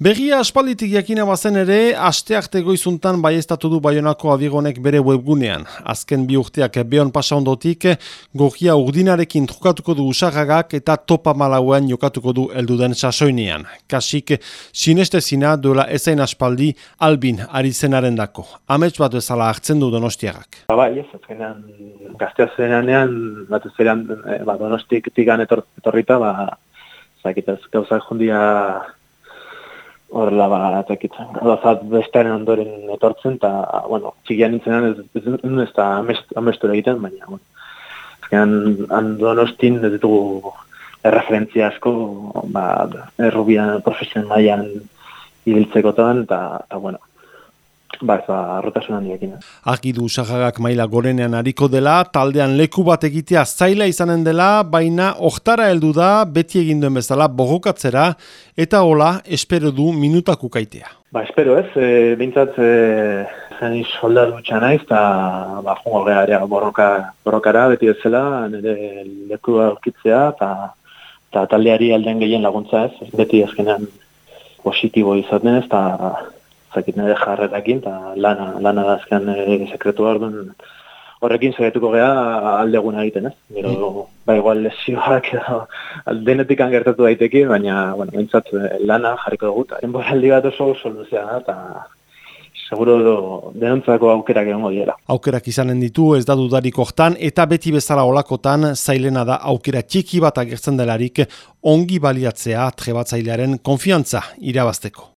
Berria aspalditik jakina bazen ere, asteak goizuntan baiestatu du Baionako abigonek bere webgunean. Azken bi urteak behon pasa ondotik, gogia urdinarekin trukatuko du usagagak eta topa malauen jokatuko du elduden sasoinean. Kasik, sinestezina duela ezain aspaldi albin ari zenaren dako. Amets bat bezala hartzen du donostiagak. Ba, bai, ez, azkenean gaztea zenean, bat ez eh, ba, donostik tigan etorrita, ba, zakitaz, gauzak jundia horrela ba, atakitzen. Gauzat bestearen ondoren etortzen, eta, bueno, txikian nintzenan ez, ez, ez, ez da amestura egiten, baina, bueno, azkenean, handonostin ez ditugu erreferentzia asko, ba, errubian profesionen mailan ibiltzekotan, eta, eta, bueno, Ba, ez da, rotasun handiekin. Argi maila gorenean hariko dela, taldean leku bat egitea zaila izanen dela, baina oktara heldu da, beti eginduen bezala, bogokatzera, eta hola, espero du minutak ukaitea. Ba, espero ez, e, bintzat, e, zen iz soldadu txanaiz, eta ba, jungo geha borroka, borrokara, beti ez zela, nire leku aurkitzea, eta taldeari alden gehien laguntza ez, beti azkenean positibo izaten ez, eta zakit nire jarretakin, eta lana, lana da azken e, sekretu orduan horrekin zaituko gea aldeguna egiten, ez? Gero, mm. ba, igual lesioak denetik angertatu daiteki, baina, bueno, bintzat eh, lana jarriko dugu, eta enboraldi bat oso soluzia da, eta seguro do, denontzako aukerak egongo diela. Aukerak izanen ditu, ez da dudarik hortan, eta beti bezala olakotan, zailena da aukera txiki bat agertzen delarik, ongi baliatzea trebatzailearen konfiantza irabazteko.